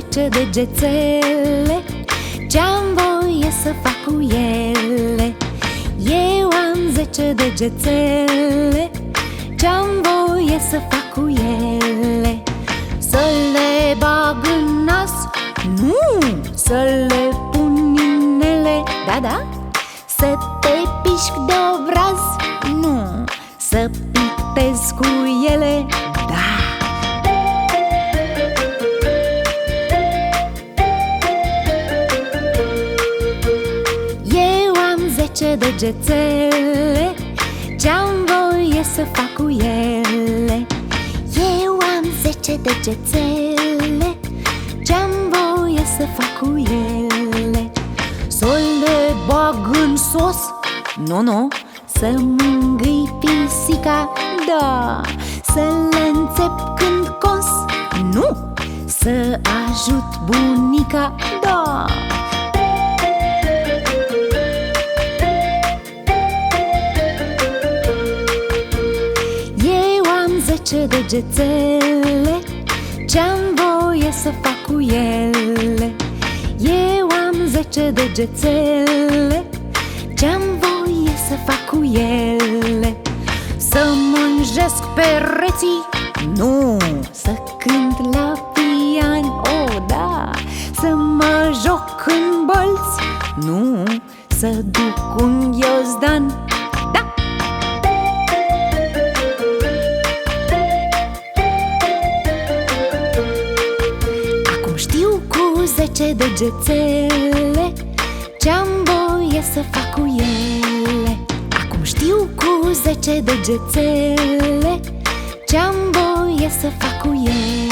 zece degețele Ce-am voie să fac cu ele Eu am zece degețele Ce-am voie să fac cu ele Să le bag în nas? Nu! Să le pun inele? Da, da? Să te pișc de obraz? Nu! Să pitez cu ele? Am zece degețele Ce-am voie să fac cu ele Eu am zece degețele Ce-am voie să fac cu ele Să le bag în sos? Nu, nu Să mângâi pisica? Da Să le înțep când cos? Nu Să ajut bunica? Da zece degețele Ce-am voie să fac cu ele Eu am zece degețele Ce-am voie să fac cu ele Să mânjesc pereții? Nu! Să cânt la pian? Oh, da! Să mă joc în bălți? Nu! Să duc un ghiozdan? Zece degețele Ce-am voie să fac cu ele. Acum știu cu zece degețele Ce-am voie să fac cu ele